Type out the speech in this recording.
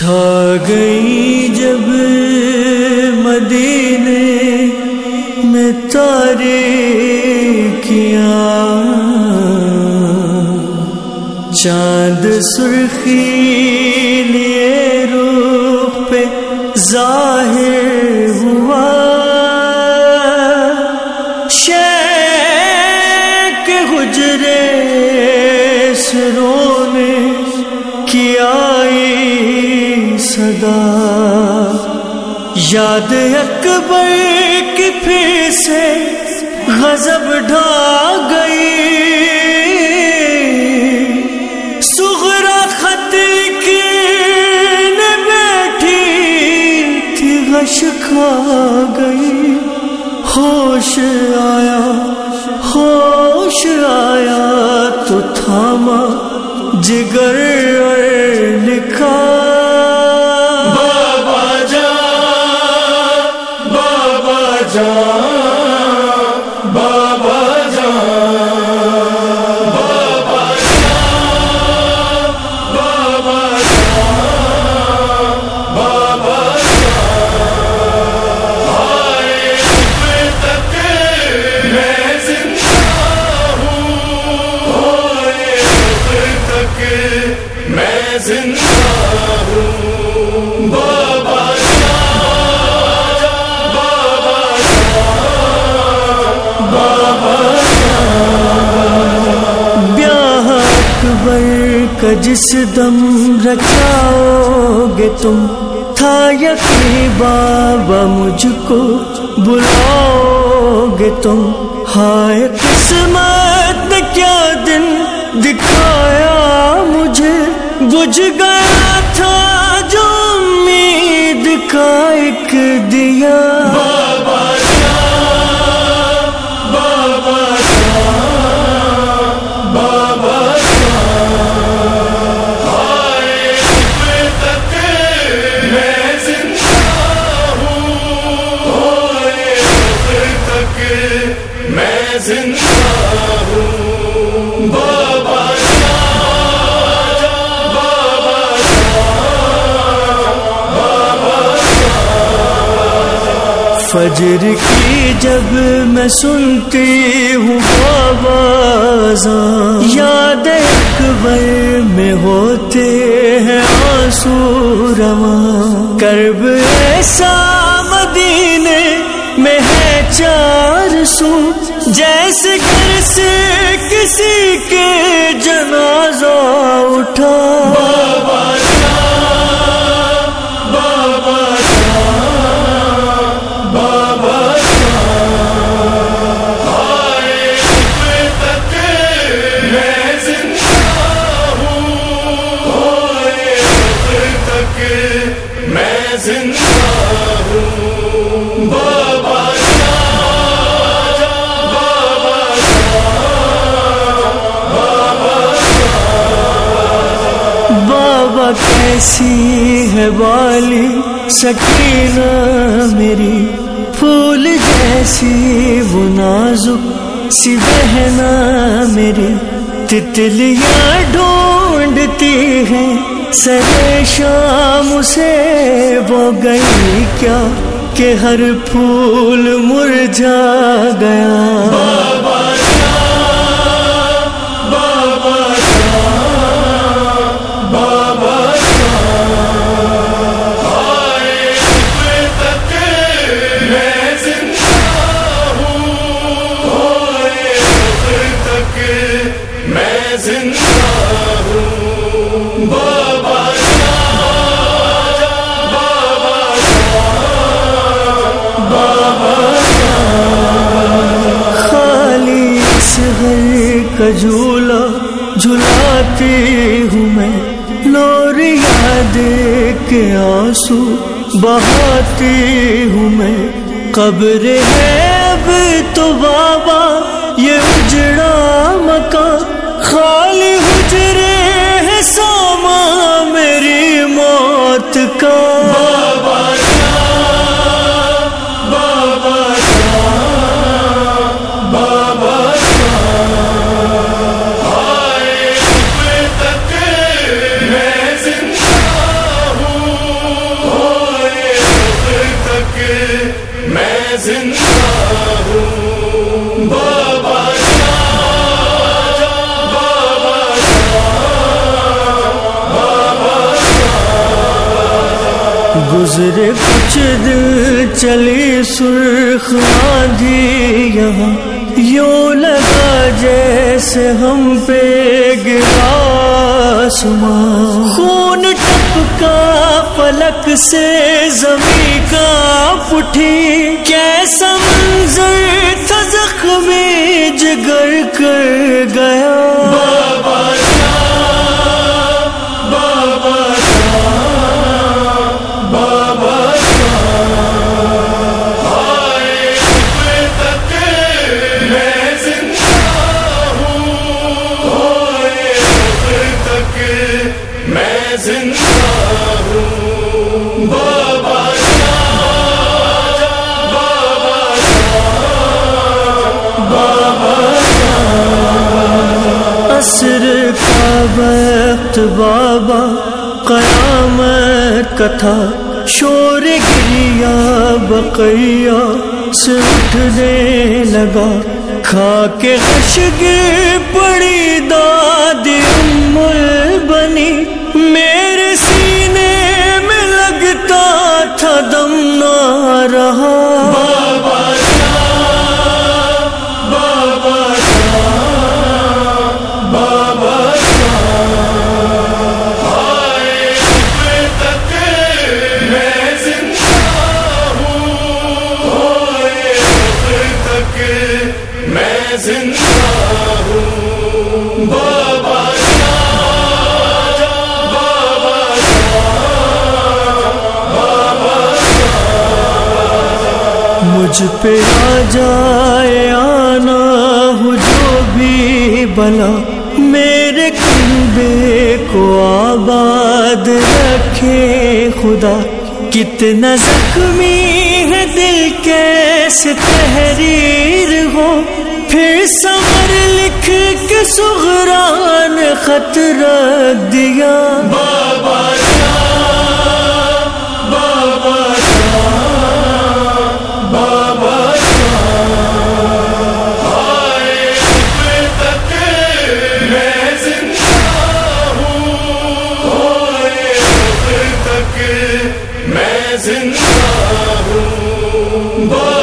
چھا گئی جب مدینے میں تارے کیا۔ چاند سرخی لیے روح پہ زار صدا یاد اکبر کی پھر سے غضب ڈھا گئی۔ سغرا خط کی بیٹھی تھی غش کھا جان خبر کا جس دم رکھاؤ گے تم، تھا یقین بابا مجھ کو بلاؤ گے تم۔ ہائے قسمت نے کیا دن دکھایا مجھے۔ بجھ گیا تھا جو امید کا ایک فجر کی جب میں سنتی ہوں آواز یاد اکبر میں ہوتے ہیں آنسو رواں۔ کرب ایسا مدینے میں ہے چار سو جیسے گھر سے کسی کے جنازہ اٹھا۔ کیسی ہے والی سکینہ میری، پھول جیسی وہ نازک، سی بہنا میری۔ تتلیاں ڈھونڈتی ہیں سر شام سے وہ گئی کیا؟ کہ ہر پھول مرجھا گیا۔ جھولا جھلاتی ہوں میں لوریا دے کے آنسو بہاتی ہوں میں۔ قبر ہے اب تو بابا، یہ اجڑا کو گزرے کچھ دل چلی سرخ آندھی یہاں۔ یوں لگا جیسے ہم پہ گرا سما خون ٹپکا پلک سے زمین کا پٹھی۔ کیسا منظر تھا زخمی جگر کر گیا۔ عصر کا وقت بابا قیامت کتھا شور گریا بقیا سے اٹھنے لگا کھا کے خشگی پڑی داد امول بنی مجھ پہ آ جائے، آنا ہو جو بھی بلا میرے کنبے کو آباد رکھے خدا۔ کتنا زخمی ہے دل کیسے تحریر ہو۔ پھر سمر لکھ کے سغران خط رکھ دیا۔ بابا پھر میں زندہ ہوں۔